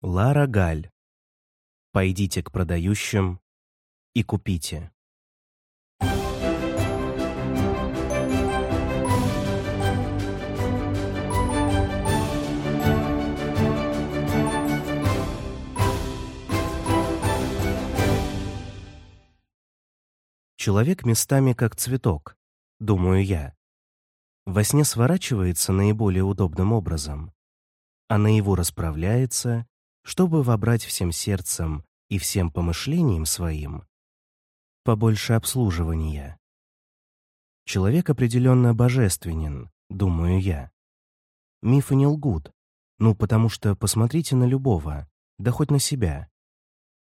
Лара Галь. Пойдите к продающим и купите. Человек местами как цветок, думаю я. Во сне сворачивается наиболее удобным образом, а наяву расправляется, чтобы вобрать всем сердцем и всем помышлением своим побольше обслуживания. Человек определенно божественен, думаю я. Мифы не лгут, ну потому что посмотрите на любого, да хоть на себя.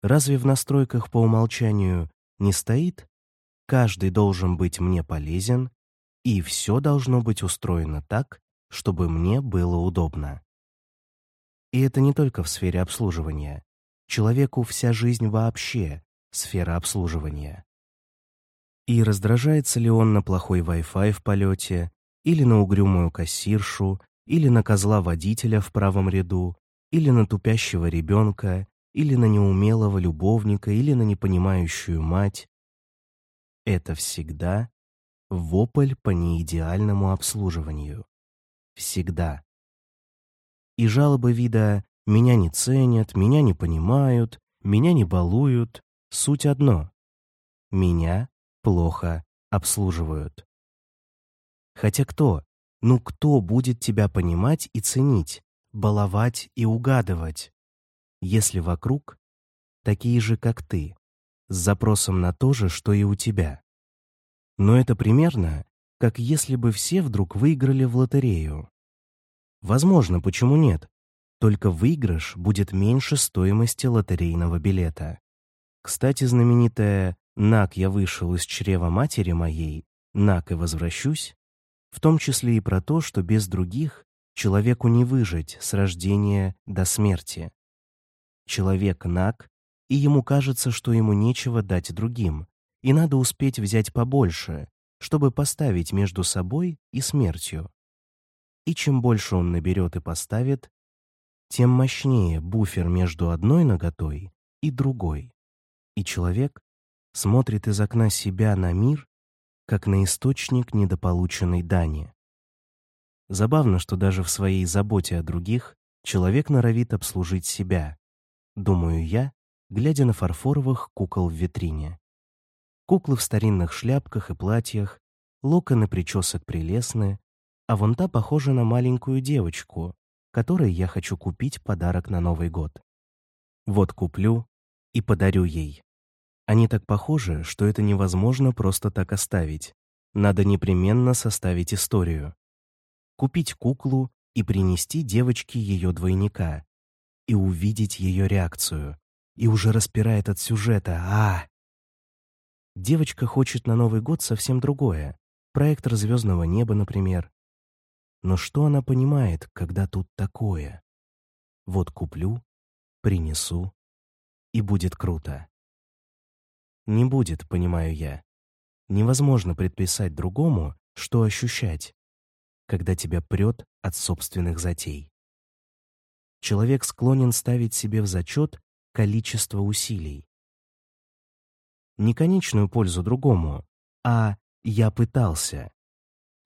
Разве в настройках по умолчанию не стоит Каждый должен быть мне полезен, и все должно быть устроено так, чтобы мне было удобно. И это не только в сфере обслуживания. Человеку вся жизнь вообще — сфера обслуживания. И раздражается ли он на плохой Wi-Fi в полете, или на угрюмую кассиршу, или на козла водителя в правом ряду, или на тупящего ребенка, или на неумелого любовника, или на непонимающую мать, это всегда вопль по неидеальному обслуживанию. Всегда. И жалобы вида «меня не ценят», «меня не понимают», «меня не балуют» — суть одно. Меня плохо обслуживают. Хотя кто, ну кто будет тебя понимать и ценить, баловать и угадывать, если вокруг такие же, как ты, с запросом на то же, что и у тебя. Но это примерно, как если бы все вдруг выиграли в лотерею. Возможно, почему нет? Только выигрыш будет меньше стоимости лотерейного билета. Кстати, знаменитая «Нак, я вышел из чрева матери моей, нак и возвращусь», в том числе и про то, что без других человеку не выжить с рождения до смерти. Человек нак и ему кажется, что ему нечего дать другим, и надо успеть взять побольше, чтобы поставить между собой и смертью. И чем больше он наберет и поставит, тем мощнее буфер между одной ноготой и другой. И человек смотрит из окна себя на мир, как на источник недополученной дани. Забавно, что даже в своей заботе о других человек норовит обслужить себя, думаю я, глядя на фарфоровых кукол в витрине. Куклы в старинных шляпках и платьях, локоны причесок прелестные, а вон та похожа на маленькую девочку, которой я хочу купить подарок на Новый год. Вот куплю и подарю ей. Они так похожи, что это невозможно просто так оставить. Надо непременно составить историю. Купить куклу и принести девочке ее двойника и увидеть ее реакцию и уже распирает от сюжета. А! Девочка хочет на Новый год совсем другое. Проектор звездного неба, например. Но что она понимает, когда тут такое? Вот куплю, принесу, и будет круто. Не будет, понимаю я. Невозможно предписать другому, что ощущать, когда тебя прет от собственных затей. Человек склонен ставить себе в зачет количество усилий. Не конечную пользу другому, а «я пытался»,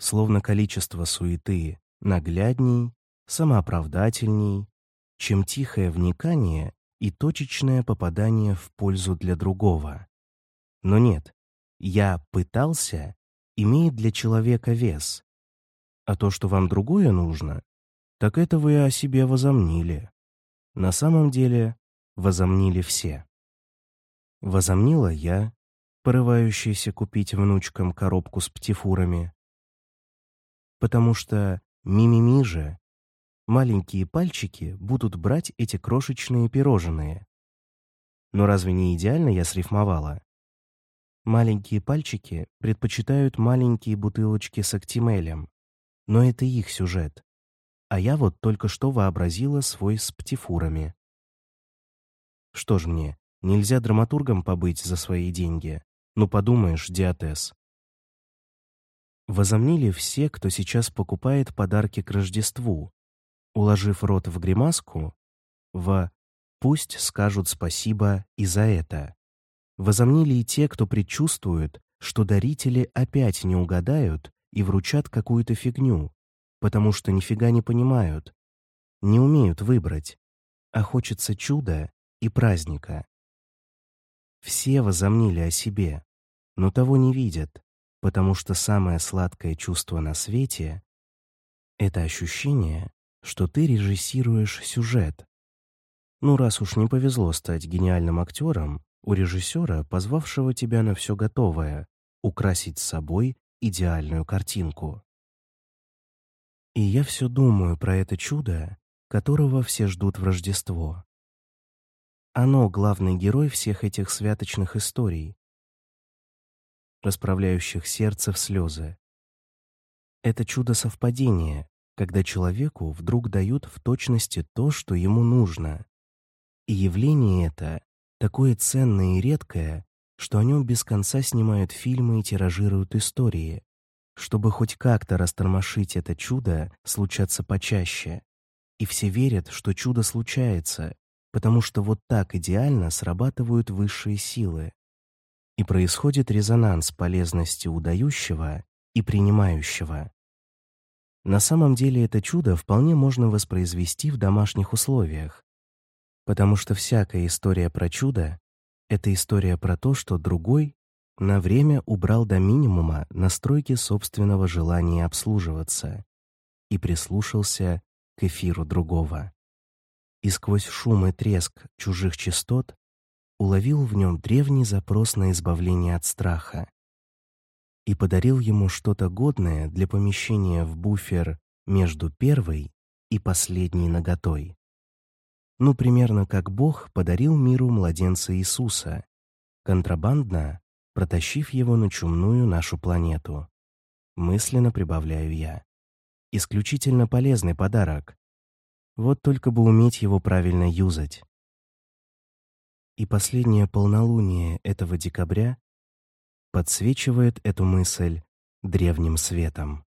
словно количество суеты наглядней, самооправдательней, чем тихое вникание и точечное попадание в пользу для другого. Но нет, «я пытался» имеет для человека вес, а то, что вам другое нужно, так это вы о себе возомнили. На самом деле возомнили все. Возомнила я, порывающаяся купить внучкам коробку с птифурами. Потому что мимими же, маленькие пальчики будут брать эти крошечные пирожные. Но разве не идеально я срифмовала? Маленькие пальчики предпочитают маленькие бутылочки с актимелем, но это их сюжет. А я вот только что вообразила свой с птифурами. Что ж мне, нельзя драматургом побыть за свои деньги? Ну, подумаешь, диатез. Возомнили все, кто сейчас покупает подарки к Рождеству, уложив рот в гримаску, в Пусть скажут спасибо и за это. Возомнили и те, кто предчувствует, что дарители опять не угадают и вручат какую-то фигню, потому что нифига не понимают, не умеют выбрать, а хочется чуда и праздника. Все возомнили о себе, но того не видят, потому что самое сладкое чувство на свете — это ощущение, что ты режиссируешь сюжет. Ну, раз уж не повезло стать гениальным актером, у режиссера, позвавшего тебя на все готовое, украсить с собой идеальную картинку. И я все думаю про это чудо, которого все ждут в Рождество. Оно — главный герой всех этих святочных историй, расправляющих сердце в слезы. Это чудо совпадения, когда человеку вдруг дают в точности то, что ему нужно. И явление это такое ценное и редкое, что о нем без конца снимают фильмы и тиражируют истории, чтобы хоть как-то растормошить это чудо случаться почаще. И все верят, что чудо случается, потому что вот так идеально срабатывают высшие силы. И происходит резонанс полезности удающего и принимающего. На самом деле это чудо вполне можно воспроизвести в домашних условиях, потому что всякая история про чудо это история про то, что другой на время убрал до минимума настройки собственного желания обслуживаться и прислушался к эфиру другого. И сквозь шум и треск чужих частот уловил в нем древний запрос на избавление от страха и подарил ему что-то годное для помещения в буфер между первой и последней наготой ну, примерно как Бог подарил миру младенца Иисуса, контрабандно протащив его на чумную нашу планету. Мысленно прибавляю я. Исключительно полезный подарок. Вот только бы уметь его правильно юзать. И последнее полнолуние этого декабря подсвечивает эту мысль древним светом.